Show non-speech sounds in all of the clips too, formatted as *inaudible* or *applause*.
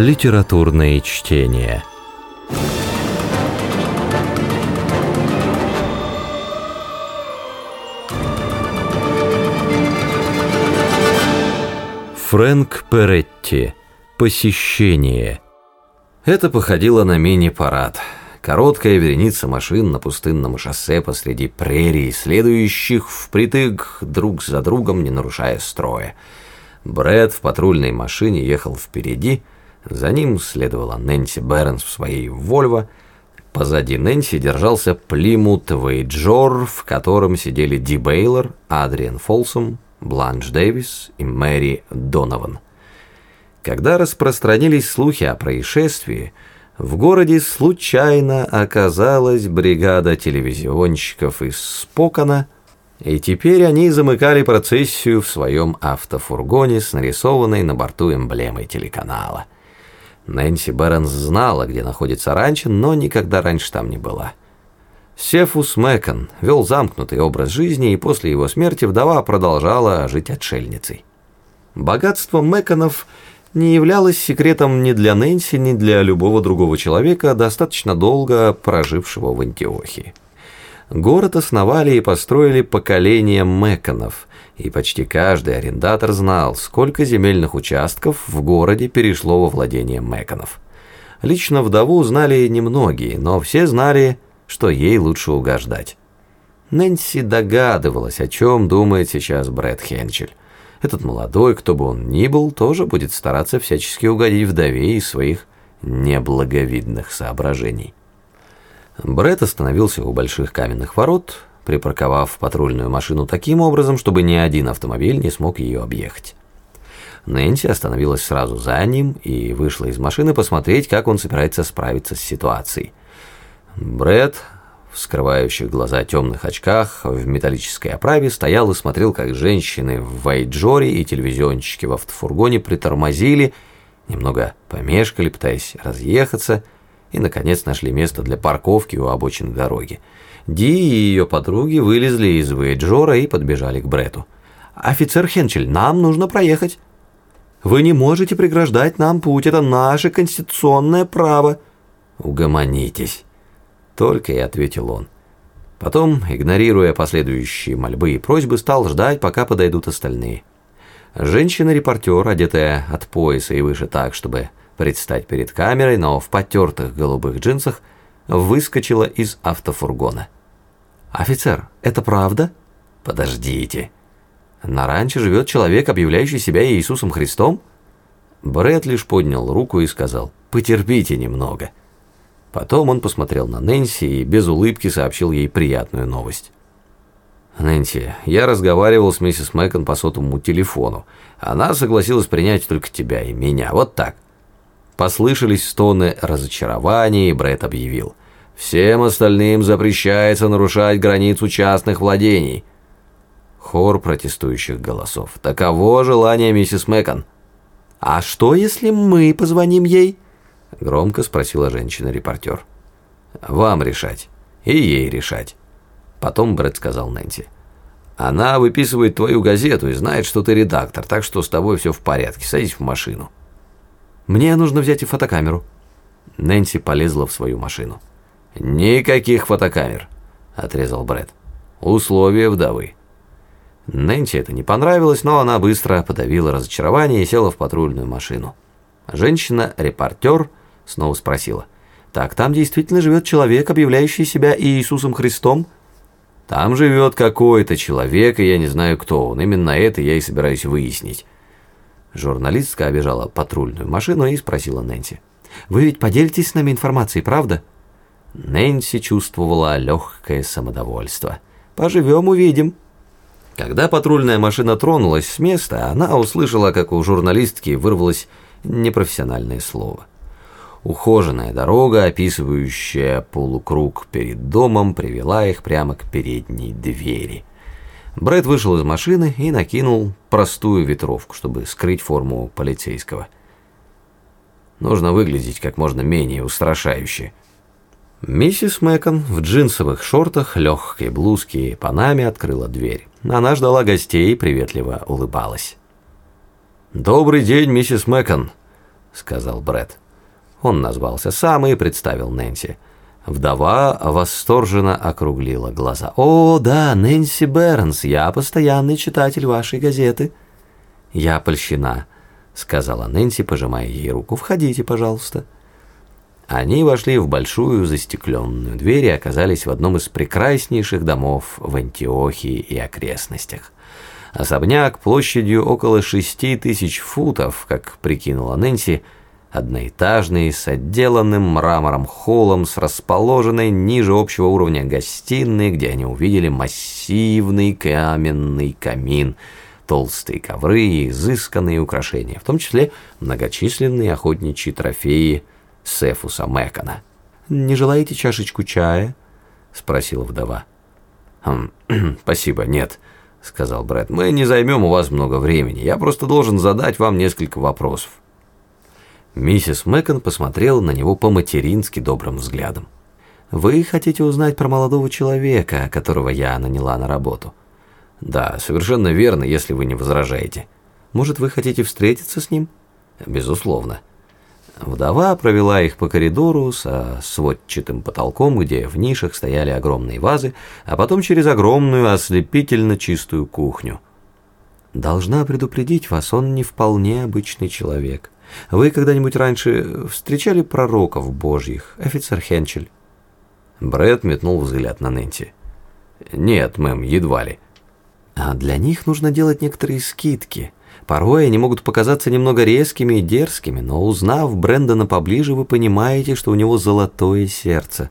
Литературные чтения. Фрэнк Перетти. Посещение. Это походило на мини-парад. Короткая вереница машин на пустынном шоссе посреди прерий, следующих впритык друг за другом, не нарушая строя. Брэд в патрульной машине ехал впереди, за ним следовала Нэнси Бернс в своей «Вольво», Позади Нэнси держался Плимут Вояджер, в котором сидели Ди Бейлор, Адриан Фолсом, Бланш Дэвис и Мэри Донован. Когда распространились слухи о происшествии, в городе случайно оказалась бригада телевизионщиков из Спокана, и теперь они замыкали процессию в своем автофургоне с нарисованной на борту эмблемой телеканала. Нэнси Бернс знала, где находится ранчо, но никогда раньше там не была. Сефус Мэкон вел замкнутый образ жизни, и после его смерти вдова продолжала жить отшельницей. Богатство Мэконов не являлось секретом ни для Нэнси, ни для любого другого человека, достаточно долго прожившего в Антиохии. Город основали и построили поколения Мэконов, и почти каждый арендатор знал, сколько земельных участков в городе перешло во владение Мэконов. Лично вдову знали немногие, но все знали, что ей лучше угождать. Нэнси догадывалась, о чем думает сейчас Брэд Хенчель. Этот молодой, кто бы он ни был, тоже будет стараться всячески угодить вдове из своих неблаговидных соображений. Брэд остановился у больших каменных ворот, припарковав патрульную машину таким образом, чтобы ни один автомобиль не смог ее объехать. Нэнси остановилась сразу за ним и вышла из машины посмотреть, как он собирается справиться с ситуацией. Брэд в скрывающих глаза темных очках в металлической оправе стоял и смотрел, как женщины в вайджоре и телевизионщики в автофургоне притормозили, немного помешкали, пытаясь разъехаться, и, наконец, нашли место для парковки у обочины дороги. Ди и ее подруги вылезли из вейджора и подбежали к Брету. «Офицер Хенчель, нам нужно проехать». «Вы не можете преграждать нам путь, это наше конституционное право». «Угомонитесь». Только и ответил он. Потом, игнорируя последующие мольбы и просьбы, стал ждать, пока подойдут остальные. Женщина-репортер, одетая от пояса и выше так, чтобы предстать перед камерой, но в потертых голубых джинсах, выскочила из автофургона. «Офицер, это правда?» «Подождите. На ранчо живет человек, объявляющий себя Иисусом Христом?» Брэд лишь поднял руку и сказал «Потерпите немного». Потом он посмотрел на Нэнси и без улыбки сообщил ей приятную новость. «Нэнси, я разговаривал с миссис Мэкон по сотовому телефону. Она согласилась принять только тебя и меня. Вот так». Послышались стоны разочарования, и Брэд объявил. «Всем остальным запрещается нарушать границу частных владений». Хор протестующих голосов. «Таково желание миссис Мэкон». «А что, если мы позвоним ей?» — громко спросила женщина-репортер. «Вам решать. И ей решать». Потом Брэд сказал Нэнси. «Она выписывает твою газету и знает, что ты редактор, так что с тобой все в порядке. Садись в машину». «Мне нужно взять и фотокамеру». Нэнси полезла в свою машину. «Никаких фотокамер», — отрезал Брэд. «Условия вдовы». Нэнси это не понравилось, но она быстро подавила разочарование и села в патрульную машину. Женщина-репортер Снова спросила. «Так, там действительно живет человек, объявляющий себя Иисусом Христом?» «Там живет какой-то человек, и я не знаю, кто он. Именно это я и собираюсь выяснить». Журналистка обижала патрульную машину и спросила Нэнси. «Вы ведь поделитесь с нами информацией, правда?» Нэнси чувствовала легкое самодовольство. «Поживем, увидим». Когда патрульная машина тронулась с места, она услышала, как у журналистки вырвалось непрофессиональное слово. Ухоженная дорога, описывающая полукруг перед домом, привела их прямо к передней двери. Брэд вышел из машины и накинул простую ветровку, чтобы скрыть форму полицейского. Нужно выглядеть как можно менее устрашающе. Миссис Мэкон в джинсовых шортах, легкой блузке и панаме открыла дверь. Она ждала гостей и приветливо улыбалась. «Добрый день, миссис Мэкон», — сказал Бред. Он назвался сам и представил Нэнси. Вдова восторженно округлила глаза. «О, да, Нэнси Бернс, я постоянный читатель вашей газеты». «Я польщена», — сказала Нэнси, пожимая ей руку. «Входите, пожалуйста». Они вошли в большую застекленную дверь и оказались в одном из прекраснейших домов в Антиохии и окрестностях. Особняк площадью около шести тысяч футов, как прикинула Нэнси, — одноэтажный, с отделанным мрамором холлом, с расположенной ниже общего уровня гостиной, где они увидели массивный каменный камин, толстые ковры и изысканные украшения, в том числе многочисленные охотничьи трофеи Сефуса Мэкона. «Не желаете чашечку чая?» — спросила вдова. «Хм, *clears throat* «Спасибо, нет», — сказал Брэд. «Мы не займем у вас много времени. Я просто должен задать вам несколько вопросов». Миссис Мэкон посмотрела на него по-матерински добрым взглядом. «Вы хотите узнать про молодого человека, которого я наняла на работу?» «Да, совершенно верно, если вы не возражаете. Может, вы хотите встретиться с ним?» «Безусловно». Вдова провела их по коридору со сводчатым потолком, где в нишах стояли огромные вазы, а потом через огромную ослепительно чистую кухню. «Должна предупредить вас, он не вполне обычный человек». Вы когда-нибудь раньше встречали пророков божьих, офицер Хенчель?» Брэд метнул взгляд на Нэнси. «Нет, мэм, едва ли». «А для них нужно делать некоторые скидки. Порой они могут показаться немного резкими и дерзкими, но узнав Брэндона поближе, вы понимаете, что у него золотое сердце».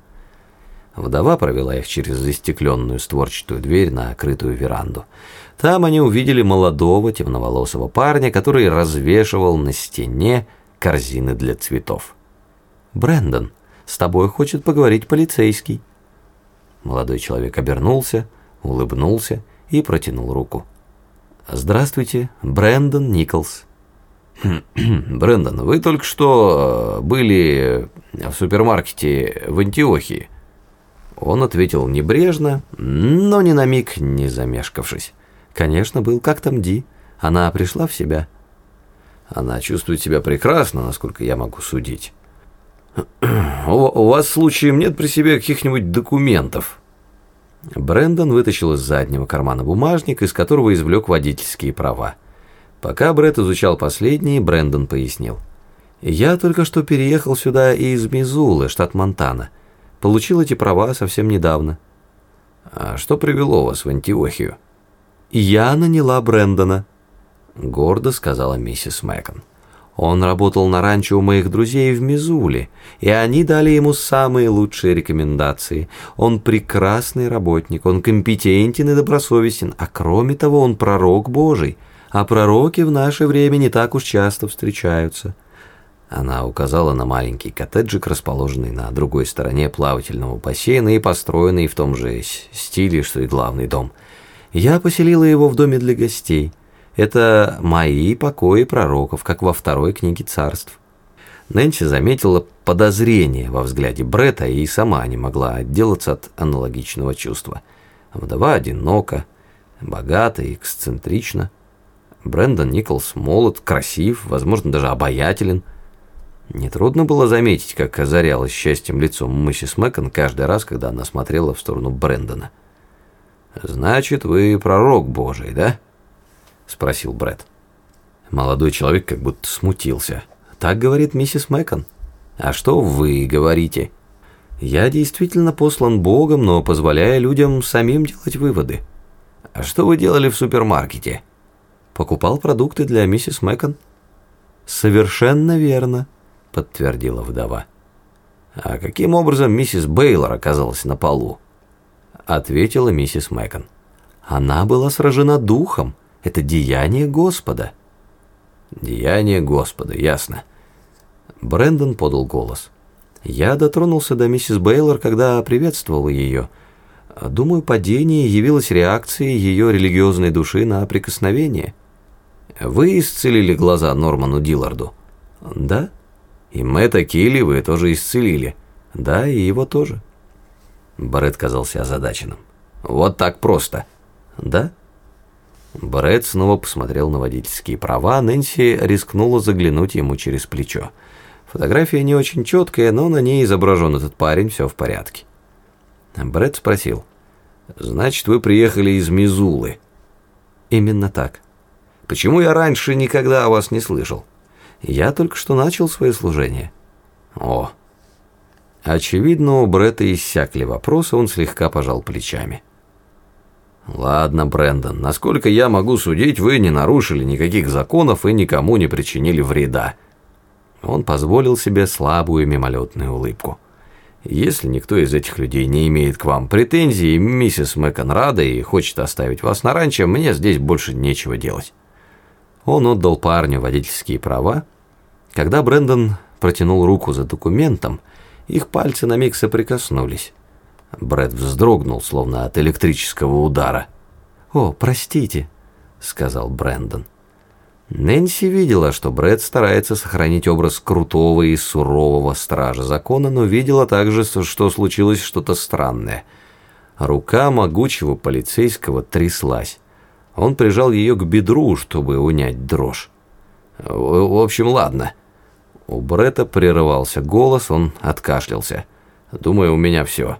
Вдова провела их через застекленную створчатую дверь на крытую веранду. Там они увидели молодого темноволосого парня, который развешивал на стене корзины для цветов. «Брэндон, с тобой хочет поговорить полицейский». Молодой человек обернулся, улыбнулся и протянул руку. «Здравствуйте, Брэндон Николс». *clears throat* «Брэндон, вы только что были в супермаркете в Антиохии?» Он ответил небрежно, но ни на миг не замешкавшись. «Конечно, был. Как там Ди? Она пришла в себя?» «Она чувствует себя прекрасно, насколько я могу судить». *clears throat* «У, вас, случаем, нет при себе каких-нибудь документов?» Брэндон вытащил из заднего кармана бумажник, из которого извлек водительские права. Пока Брэд изучал последние, Брэндон пояснил. «Я только что переехал сюда из Мизулы, штат Монтана. Получил эти права совсем недавно. А что привело вас в Антиохию? Я наняла Брэндона, гордо сказала миссис Мэкон. Он работал на ранчо у моих друзей в Мизуле, и они дали ему самые лучшие рекомендации. Он прекрасный работник, он компетентен и добросовестен, а кроме того он пророк Божий, а пророки в наше время не так уж часто встречаются. Она указала на маленький коттеджик, расположенный на другой стороне плавательного бассейна и построенный в том же стиле, что и главный дом. Я поселила его в доме для гостей. Это мои покои пророков, как во второй книге царств. Нэнси заметила подозрение во взгляде Брета и сама не могла отделаться от аналогичного чувства. Вдова одинока, богата и эксцентрична. Брэндон Николс молод, красив, возможно, даже обаятелен – Нетрудно было заметить, как озарялось счастьем лицо миссис Мэкон каждый раз, когда она смотрела в сторону Брэндона. «Значит, вы пророк Божий, да?» — спросил Брэд. Молодой человек как будто смутился. «Так говорит миссис Мэкон. А что вы говорите?» «Я действительно послан Богом, но позволяя людям самим делать выводы». «А что вы делали в супермаркете?» «Покупал продукты для миссис Мэкон». «Совершенно верно», — подтвердила вдова. «А каким образом миссис Бейлор оказалась на полу?» — ответила миссис Мэкон. «Она была сражена духом. Это деяние Господа». «Деяние Господа, ясно». Брэндон подал голос. «Я дотронулся до миссис Бейлор, когда приветствовал ее. Думаю, падение явилось реакцией ее религиозной души на прикосновение». «Вы исцелили глаза Норману Дилларду?» «Да». И Мэтта Килли вы тоже исцелили. Да, и его тоже. Барретт казался озадаченным. Вот так просто. Да? Брэд снова посмотрел на водительские права, Нэнси рискнула заглянуть ему через плечо. Фотография не очень четкая, но на ней изображен этот парень, все в порядке. Брэд спросил, «Значит, вы приехали из Мизулы?» «Именно так». «Почему я раньше никогда о вас не слышал?» «Я только что начал свое служение». «О». Очевидно, у Бретта иссякли вопросы, он слегка пожал плечами. «Ладно, Брэндон, насколько я могу судить, вы не нарушили никаких законов и никому не причинили вреда». Он позволил себе слабую мимолетную улыбку. «Если никто из этих людей не имеет к вам претензий, миссис Мэкон и хочет оставить вас на ранчо, мне здесь больше нечего делать». Он отдал парню водительские права. Когда Брэндон протянул руку за документом, их пальцы на миг соприкоснулись. Брэд вздрогнул, словно от электрического удара. «О, простите», — сказал Брэндон. Нэнси видела, что Брэд старается сохранить образ крутого и сурового стража закона, но видела также, что случилось что-то странное. Рука могучего полицейского тряслась. Он прижал ее к бедру, чтобы унять дрожь. «В общем, ладно». У Бретта прерывался голос, он откашлялся. «Думаю, у меня все».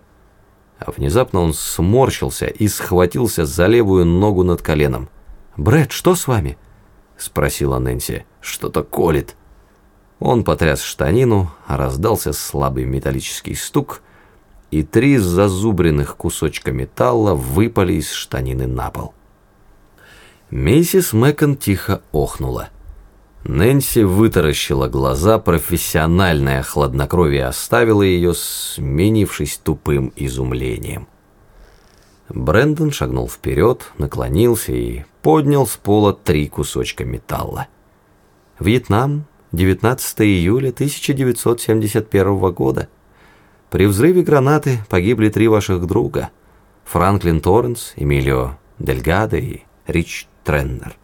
Внезапно он сморщился и схватился за левую ногу над коленом. «Брэд, что с вами?» – спросила Нэнси. «Что-то колет». Он потряс штанину, раздался слабый металлический стук, и три зазубренных кусочка металла выпали из штанины на пол. Миссис Мэкон тихо охнула. Нэнси вытаращила глаза, профессиональное хладнокровие оставило ее, сменившись тупым изумлением. Брэндон шагнул вперед, наклонился и поднял с пола три кусочка металла. Вьетнам, 19 июля 1971 года. При взрыве гранаты погибли три ваших друга. Франклин Торренс, Эмилио Дельгадо и Рич Треннер.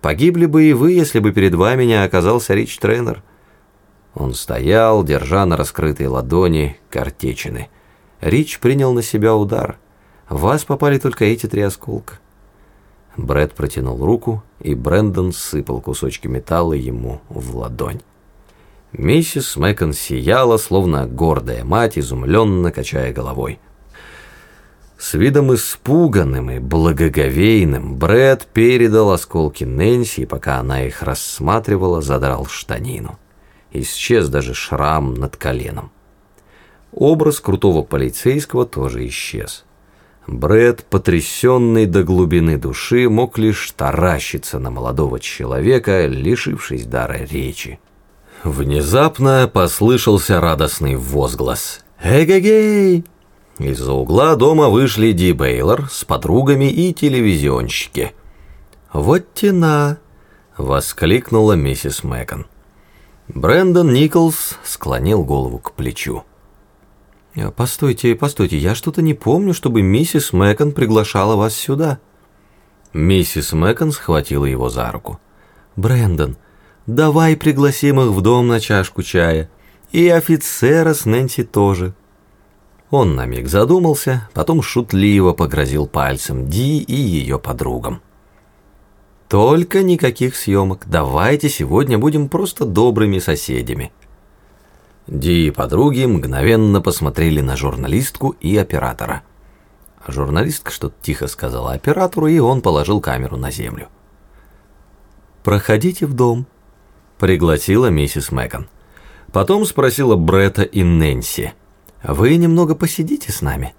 Погибли бы и вы, если бы перед вами не оказался Рич Тренер. Он стоял, держа на раскрытой ладони картечины. Рич принял на себя удар. В вас попали только эти три осколка. Брэд протянул руку, и Брэндон сыпал кусочки металла ему в ладонь. Миссис Мэкон сияла, словно гордая мать, изумленно качая головой. С видом испуганным и благоговейным Брэд передал осколки Нэнси, и пока она их рассматривала, задрал штанину. Исчез даже шрам над коленом. Образ крутого полицейского тоже исчез. Брэд, потрясенный до глубины души, мог лишь таращиться на молодого человека, лишившись дара речи. Внезапно послышался радостный возглас. «Эгегей!» Из-за угла дома вышли Ди Бейлор с подругами и телевизионщики. «Вот тена!» — воскликнула миссис Мэкон. Брэндон Николс склонил голову к плечу. «Постойте, постойте, я что-то не помню, чтобы миссис Мэкон приглашала вас сюда». Миссис Мэкон схватила его за руку. «Брэндон, давай пригласим их в дом на чашку чая. И офицера с Нэнси тоже». Он на миг задумался, потом шутливо погрозил пальцем Ди и ее подругам. «Только никаких съемок. Давайте сегодня будем просто добрыми соседями». Ди и подруги мгновенно посмотрели на журналистку и оператора. Журналистка что-то тихо сказала оператору, и он положил камеру на землю. «Проходите в дом», — пригласила миссис Мэган. Потом спросила Бретта и Нэнси — вы немного посидите с нами?»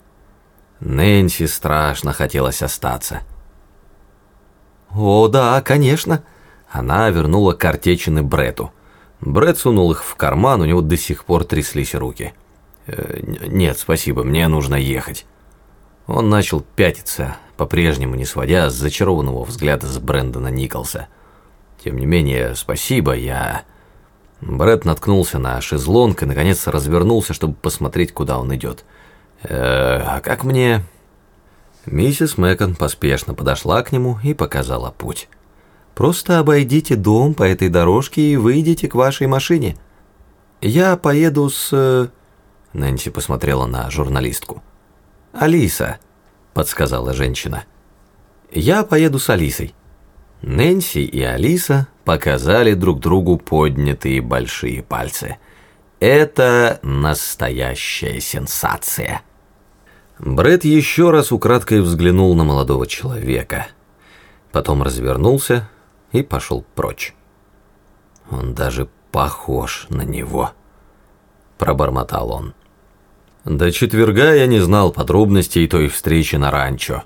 Нэнси страшно хотелось остаться. «О, да, конечно!» Она вернула картечины Брету. Брет сунул их в карман, у него до сих пор тряслись руки. «Э, «Нет, спасибо, мне нужно ехать». Он начал пятиться, по-прежнему не сводя с зачарованного взгляда с Брэндона Николса. «Тем не менее, спасибо, я...» Брэд наткнулся на шезлонг и, наконец, развернулся, чтобы посмотреть, куда он идет. «Э, «А как мне...» Миссис Мэкон поспешно подошла к нему и показала путь. «Просто обойдите дом по этой дорожке и выйдите к вашей машине. Я поеду с...» э, Нэнси посмотрела на журналистку. «Алиса», — подсказала женщина. Я поеду с Алисой. Нэнси и Алиса показали друг другу поднятые большие пальцы. Это настоящая сенсация. Бред еще раз украдкой взглянул на молодого человека. Потом развернулся и пошел прочь. Он даже похож на него, пробормотал он. До четверга я не знал подробностей той встречи на ранчо.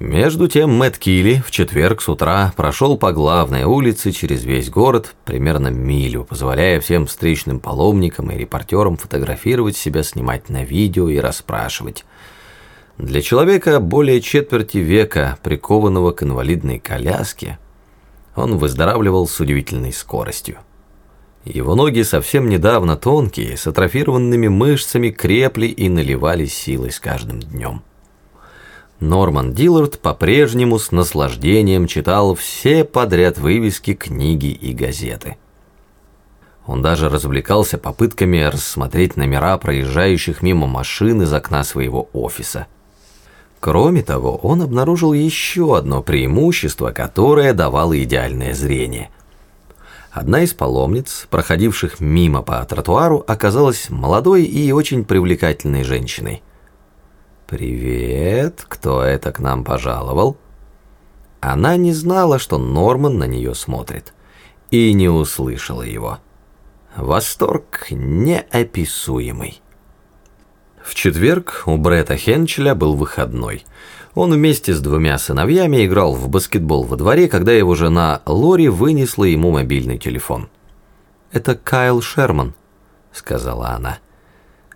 Между тем Мэтт Килли в четверг с утра прошел по главной улице через весь город примерно милю, позволяя всем встречным паломникам и репортерам фотографировать себя, снимать на видео и расспрашивать. Для человека более четверти века, прикованного к инвалидной коляске, он выздоравливал с удивительной скоростью. Его ноги совсем недавно тонкие, с атрофированными мышцами крепли и наливались силой с каждым днем. Норман Диллард по-прежнему с наслаждением читал все подряд вывески, книги и газеты. Он даже развлекался попытками рассмотреть номера проезжающих мимо машин из окна своего офиса. Кроме того, он обнаружил еще одно преимущество, которое давало идеальное зрение – Одна из паломниц, проходивших мимо по тротуару, оказалась молодой и очень привлекательной женщиной. «Привет, кто это к нам пожаловал?» Она не знала, что Норман на нее смотрит, и не услышала его. Восторг неописуемый. В четверг у Бретта Хенчеля был выходной – он вместе с двумя сыновьями играл в баскетбол во дворе, когда его жена Лори вынесла ему мобильный телефон. «Это Кайл Шерман», — сказала она.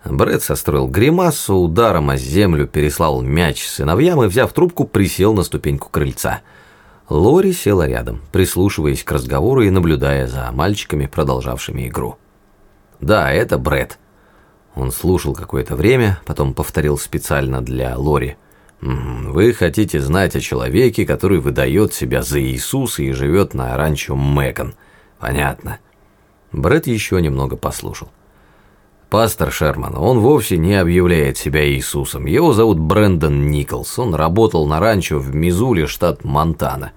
Брэд состроил гримасу, ударом о землю переслал мяч сыновьям и, взяв трубку, присел на ступеньку крыльца. Лори села рядом, прислушиваясь к разговору и наблюдая за мальчиками, продолжавшими игру. «Да, это Брэд». Он слушал какое-то время, потом повторил специально для Лори – вы хотите знать о человеке, который выдает себя за Иисуса и живет на ранчо Мэган. Понятно. Брэд еще немного послушал. Пастор Шерман, он вовсе не объявляет себя Иисусом. Его зовут Брэндон Николс. Он работал на ранчо в Мизуле, штат Монтана.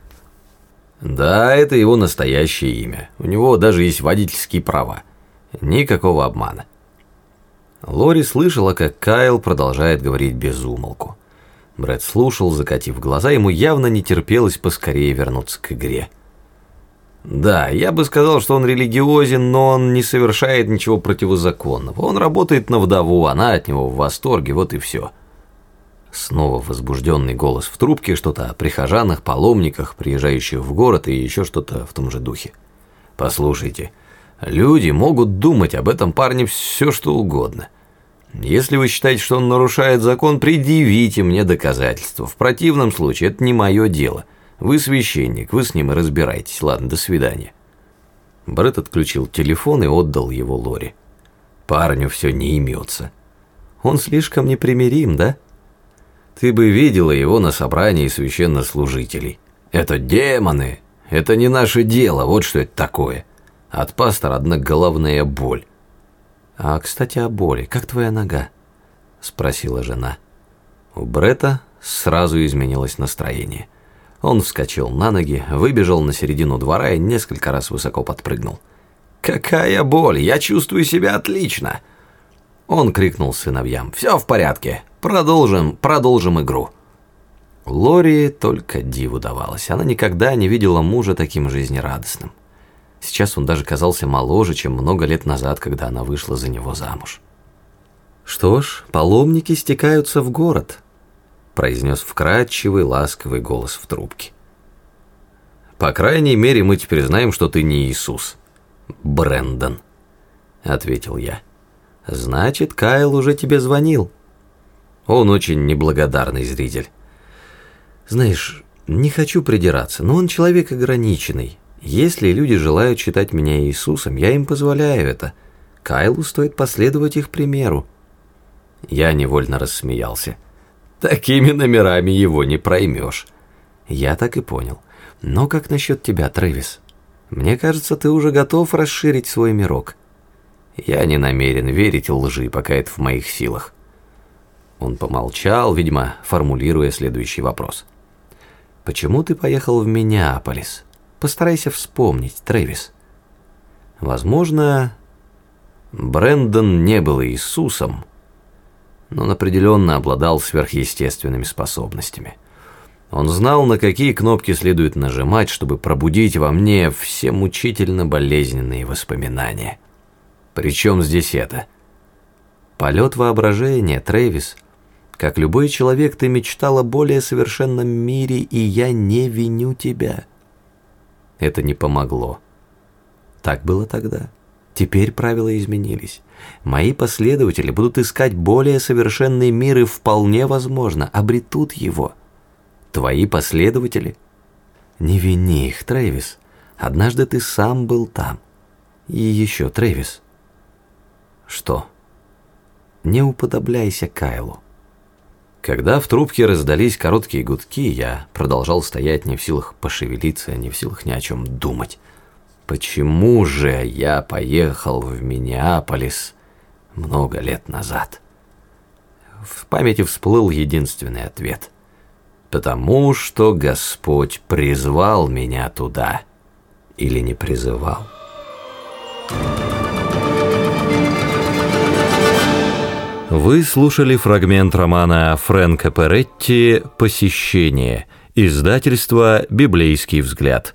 Да, это его настоящее имя. У него даже есть водительские права. Никакого обмана. Лори слышала, как Кайл продолжает говорить без умолку. Брэд слушал, закатив глаза, ему явно не терпелось поскорее вернуться к игре. Да, я бы сказал, что он религиозен, но он не совершает ничего противозаконного. Он работает на вдову, она от него в восторге, вот и все. Снова возбужденный голос в трубке, что-то о прихожанах, паломниках, приезжающих в город и еще что-то в том же духе. Послушайте, люди могут думать об этом парне все что угодно. Если вы считаете, что он нарушает закон, предъявите мне доказательства. В противном случае это не мое дело. Вы священник, вы с ним и разбирайтесь. Ладно, до свидания». Брэд отключил телефон и отдал его Лори. «Парню все не имется. Он слишком непримирим, да? Ты бы видела его на собрании священнослужителей. Это демоны, это не наше дело, вот что это такое. От пастора одна головная боль. «А, кстати, о боли. Как твоя нога?» – спросила жена. У Брета сразу изменилось настроение. Он вскочил на ноги, выбежал на середину двора и несколько раз высоко подпрыгнул. «Какая боль! Я чувствую себя отлично!» Он крикнул сыновьям. «Все в порядке. Продолжим, продолжим игру». Лори только диву давалась. Она никогда не видела мужа таким жизнерадостным. Сейчас он даже казался моложе, чем много лет назад, когда она вышла за него замуж. «Что ж, паломники стекаются в город», – произнес вкрадчивый, ласковый голос в трубке. «По крайней мере, мы теперь знаем, что ты не Иисус, Брэндон», – ответил я. «Значит, Кайл уже тебе звонил». Он очень неблагодарный зритель. Знаешь, не хочу придираться, но он человек ограниченный. Если люди желают считать меня Иисусом, я им позволяю это. Кайлу стоит последовать их примеру. Я невольно рассмеялся. Такими номерами его не проймешь. Я так и понял. Но как насчет тебя, Трэвис? Мне кажется, ты уже готов расширить свой мирок. Я не намерен верить лжи, пока это в моих силах. Он помолчал, видимо, формулируя следующий вопрос. Почему ты поехал в Миннеаполис? Постарайся вспомнить, Трэвис. Возможно, Брэндон не был Иисусом, но он определенно обладал сверхъестественными способностями. Он знал, на какие кнопки следует нажимать, чтобы пробудить во мне все мучительно болезненные воспоминания. Причем здесь это? Полет воображения, Трэвис. Как любой человек, ты мечтал о более совершенном мире, и я не виню тебя. Это не помогло. Так было тогда. Теперь правила изменились. Мои последователи будут искать более совершенный мир и вполне возможно обретут его. Твои последователи? Не вини их, Трэвис. Однажды ты сам был там. И еще, Трэвис. Что? Не уподобляйся Кайлу. Когда в трубке раздались короткие гудки, я продолжал стоять не в силах пошевелиться, не в силах ни о чем думать. Почему же я поехал в Миннеаполис много лет назад? В памяти всплыл единственный ответ. Потому что Господь призвал меня туда или не призывал. Вы слушали фрагмент романа Фрэнка Перетти «Посещение», издательство «Библейский взгляд».